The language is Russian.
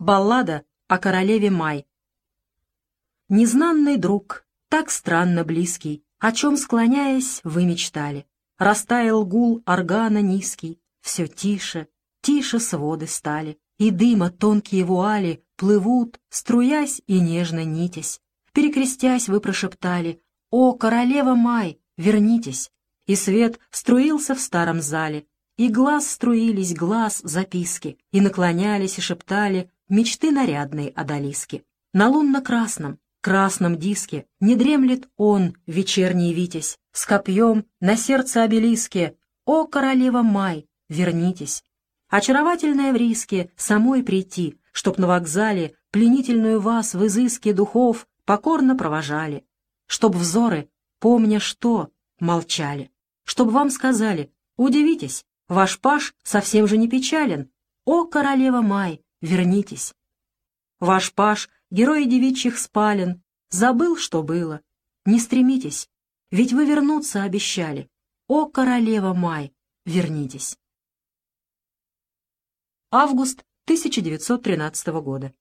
Баллада о королеве Май. Незнанный друг, так странно близкий, О чем, склоняясь, вы мечтали. Растаял гул органа низкий, Все тише, тише своды стали, И дыма тонкие вуали Плывут, струясь и нежно нитясь. Перекрестясь, вы прошептали «О, королева Май, вернитесь!» И свет струился в старом зале, и глаз струились глаз записки, и наклонялись и шептали мечты нарядной одолиски. На лунно-красном, красном диске не дремлет он, вечерний витязь, с копьем на сердце обелиске. О, королева Май, вернитесь! Очаровательная в риске самой прийти, чтоб на вокзале пленительную вас в изыске духов покорно провожали, чтоб взоры, помня что, молчали, чтоб вам сказали, удивитесь, ваш паш совсем же не печален, о, королева Май, вернитесь. Ваш паш, герой девичьих спален, забыл, что было. Не стремитесь, ведь вы вернуться обещали. О, королева Май, вернитесь. Август 1913 года.